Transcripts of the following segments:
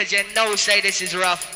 because you know say this is rough.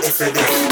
It's a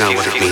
know what it means.